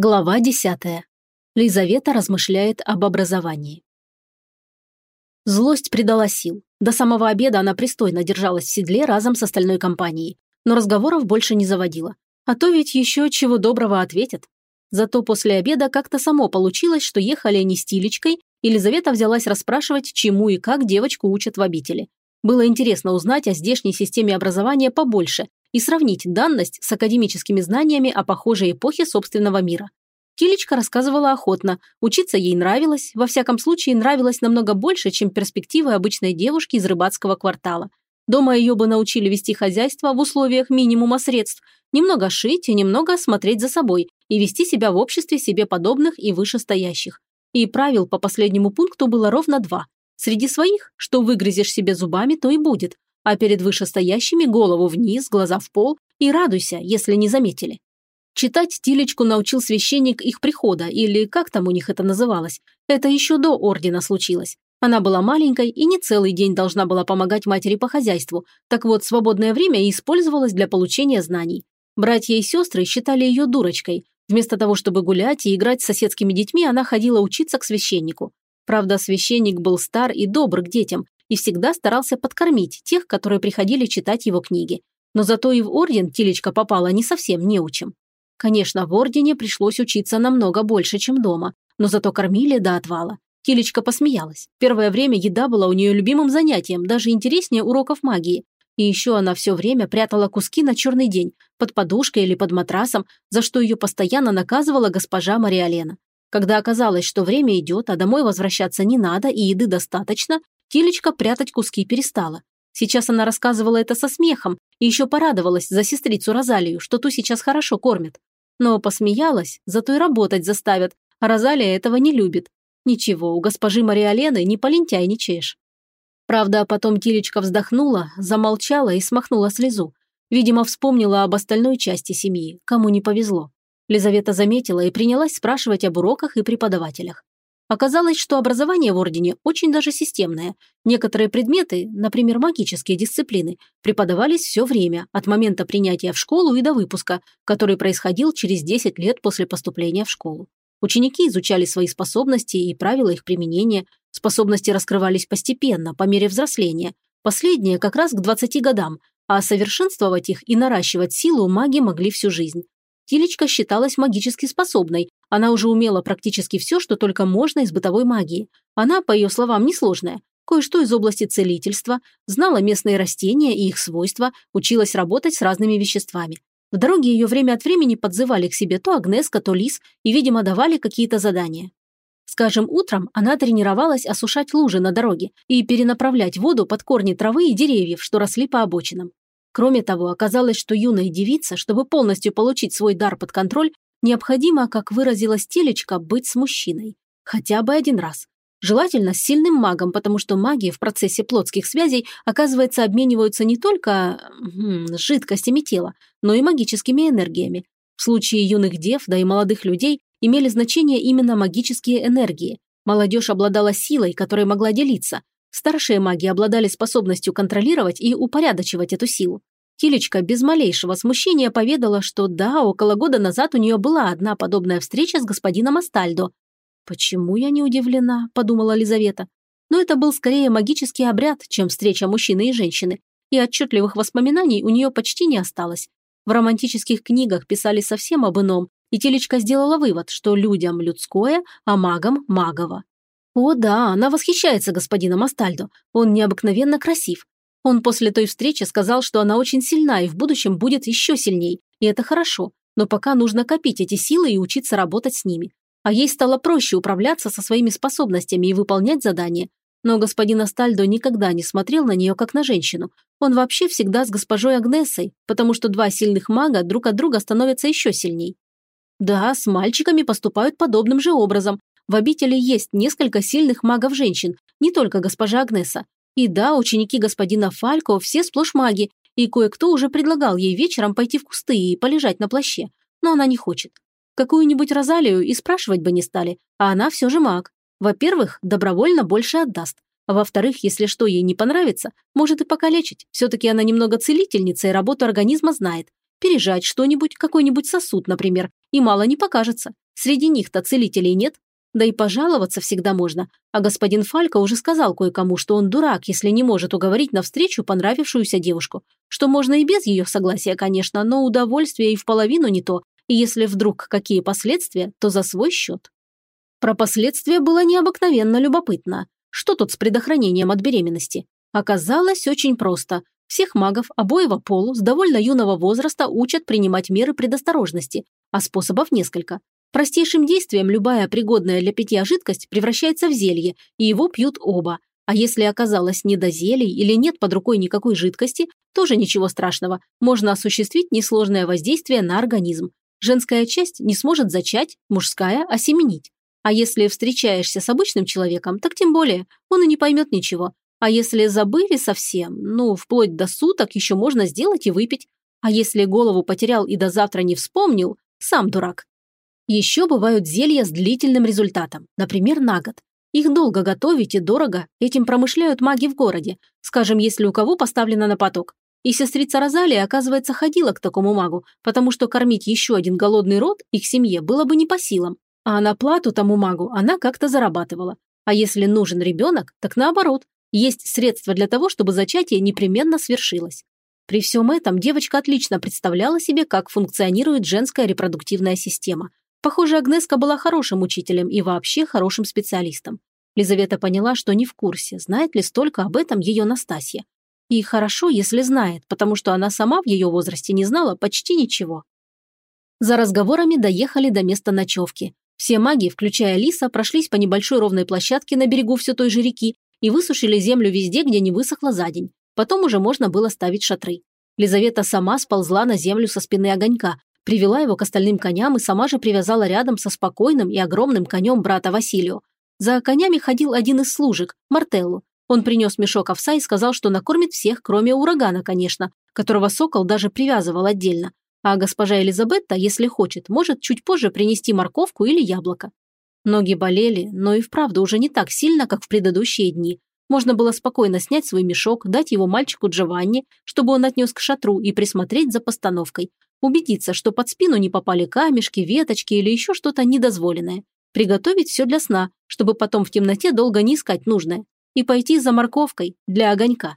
Глава десятая. Лизавета размышляет об образовании. Злость придала сил. До самого обеда она пристойно держалась в седле разом с остальной компанией, но разговоров больше не заводила. А то ведь еще чего доброго ответят. Зато после обеда как-то само получилось, что ехали они с Тилечкой, и Лизавета взялась расспрашивать, чему и как девочку учат в обители. Было интересно узнать о здешней системе образования побольше и сравнить данность с академическими знаниями о похожей эпохе собственного мира. Килечка рассказывала охотно, учиться ей нравилось, во всяком случае нравилось намного больше, чем перспективы обычной девушки из рыбацкого квартала. Дома ее бы научили вести хозяйство в условиях минимума средств, немного шить и немного смотреть за собой и вести себя в обществе себе подобных и вышестоящих. И правил по последнему пункту было ровно два. Среди своих, что выгрызешь себе зубами, то и будет, а перед вышестоящими голову вниз, глаза в пол и радуйся, если не заметили. Читать Тилечку научил священник их прихода, или как там у них это называлось. Это еще до ордена случилось. Она была маленькой и не целый день должна была помогать матери по хозяйству, так вот свободное время использовалось для получения знаний. Братья и сестры считали ее дурочкой. Вместо того, чтобы гулять и играть с соседскими детьми, она ходила учиться к священнику. Правда, священник был стар и добр к детям и всегда старался подкормить тех, которые приходили читать его книги. Но зато и в орден Тилечка попала не совсем неучим. Конечно, в ордене пришлось учиться намного больше, чем дома, но зато кормили до отвала. Тилечка посмеялась. Первое время еда была у нее любимым занятием, даже интереснее уроков магии. И еще она все время прятала куски на черный день, под подушкой или под матрасом, за что ее постоянно наказывала госпожа Мариалена. Когда оказалось, что время идет, а домой возвращаться не надо и еды достаточно, Тилечка прятать куски перестала. Сейчас она рассказывала это со смехом и еще порадовалась за сестрицу Розалию, что ту сейчас хорошо кормят. Но посмеялась, зато и работать заставят, а Розалия этого не любит. Ничего, у госпожи Мариалены не полентяйничаешь. Правда, потом Тилечка вздохнула, замолчала и смахнула слезу. Видимо, вспомнила об остальной части семьи, кому не повезло. Лизавета заметила и принялась спрашивать об уроках и преподавателях. Оказалось, что образование в Ордене очень даже системное. Некоторые предметы, например, магические дисциплины, преподавались все время, от момента принятия в школу и до выпуска, который происходил через 10 лет после поступления в школу. Ученики изучали свои способности и правила их применения. Способности раскрывались постепенно, по мере взросления. Последние как раз к 20 годам, а совершенствовать их и наращивать силу маги могли всю жизнь. Тилечка считалась магически способной. Она уже умела практически все, что только можно из бытовой магии. Она, по ее словам, несложная. Кое-что из области целительства, знала местные растения и их свойства, училась работать с разными веществами. В дороге ее время от времени подзывали к себе то Агнеска, то Лис и, видимо, давали какие-то задания. Скажем, утром она тренировалась осушать лужи на дороге и перенаправлять воду под корни травы и деревьев, что росли по обочинам. Кроме того, оказалось, что юная девица, чтобы полностью получить свой дар под контроль, необходимо, как выразилась телечка, быть с мужчиной. Хотя бы один раз. Желательно с сильным магом, потому что маги в процессе плотских связей, оказывается, обмениваются не только м, жидкостями тела, но и магическими энергиями. В случае юных дев, да и молодых людей, имели значение именно магические энергии. Молодежь обладала силой, которой могла делиться, Старшие маги обладали способностью контролировать и упорядочивать эту силу. Тилечка без малейшего смущения поведала, что да, около года назад у нее была одна подобная встреча с господином Астальдо. «Почему я не удивлена?» – подумала Лизавета. Но это был скорее магический обряд, чем встреча мужчины и женщины, и отчетливых воспоминаний у нее почти не осталось. В романтических книгах писали совсем об ином, и Телечка сделала вывод, что людям людское, а магам магово. О да, она восхищается господином Астальдо. Он необыкновенно красив. Он после той встречи сказал, что она очень сильна и в будущем будет еще сильней. И это хорошо. Но пока нужно копить эти силы и учиться работать с ними. А ей стало проще управляться со своими способностями и выполнять задания. Но господин Астальдо никогда не смотрел на нее как на женщину. Он вообще всегда с госпожой Агнесой, потому что два сильных мага друг от друга становятся еще сильней. Да, с мальчиками поступают подобным же образом, в обители есть несколько сильных магов-женщин, не только госпожа Агнеса. И да, ученики господина Фалько все сплошь маги, и кое-кто уже предлагал ей вечером пойти в кусты и полежать на плаще, но она не хочет. Какую-нибудь Розалию и спрашивать бы не стали, а она все же маг. Во-первых, добровольно больше отдаст. А во-вторых, если что ей не понравится, может и покалечить. Все-таки она немного целительница и работу организма знает. Пережать что-нибудь, какой-нибудь сосуд, например, и мало не покажется. Среди них-то целителей нет. Да и пожаловаться всегда можно. А господин Фалька уже сказал кое-кому, что он дурак, если не может уговорить навстречу понравившуюся девушку. Что можно и без ее согласия, конечно, но удовольствие и в половину не то. И если вдруг какие последствия, то за свой счет. Про последствия было необыкновенно любопытно. Что тут с предохранением от беременности? Оказалось очень просто. Всех магов обоего полу с довольно юного возраста учат принимать меры предосторожности, а способов несколько. Простейшим действием любая пригодная для питья жидкость превращается в зелье, и его пьют оба. А если оказалось не до зелий или нет под рукой никакой жидкости, тоже ничего страшного, можно осуществить несложное воздействие на организм. Женская часть не сможет зачать, мужская – осеменить. А если встречаешься с обычным человеком, так тем более, он и не поймет ничего. А если забыли совсем, ну, вплоть до суток еще можно сделать и выпить. А если голову потерял и до завтра не вспомнил, сам дурак. Еще бывают зелья с длительным результатом, например, на год. Их долго готовить и дорого, этим промышляют маги в городе, скажем, если у кого поставлено на поток. И сестрица Розалия, оказывается, ходила к такому магу, потому что кормить еще один голодный род их семье было бы не по силам. А на плату тому магу она как-то зарабатывала. А если нужен ребенок, так наоборот, есть средства для того, чтобы зачатие непременно свершилось. При всем этом девочка отлично представляла себе, как функционирует женская репродуктивная система. Похоже, Агнеска была хорошим учителем и вообще хорошим специалистом. Лизавета поняла, что не в курсе, знает ли столько об этом ее Настасья. И хорошо, если знает, потому что она сама в ее возрасте не знала почти ничего. За разговорами доехали до места ночевки. Все маги, включая Лиса, прошлись по небольшой ровной площадке на берегу все той же реки и высушили землю везде, где не высохла за день. Потом уже можно было ставить шатры. Лизавета сама сползла на землю со спины огонька, привела его к остальным коням и сама же привязала рядом со спокойным и огромным конем брата Василию. За конями ходил один из служек, Мартеллу. Он принес мешок овса и сказал, что накормит всех, кроме урагана, конечно, которого сокол даже привязывал отдельно. А госпожа Элизабетта, если хочет, может чуть позже принести морковку или яблоко. Ноги болели, но и вправду уже не так сильно, как в предыдущие дни. Можно было спокойно снять свой мешок, дать его мальчику Джованни, чтобы он отнес к шатру и присмотреть за постановкой. Убедиться, что под спину не попали камешки, веточки или еще что-то недозволенное. Приготовить все для сна, чтобы потом в темноте долго не искать нужное. И пойти за морковкой для огонька.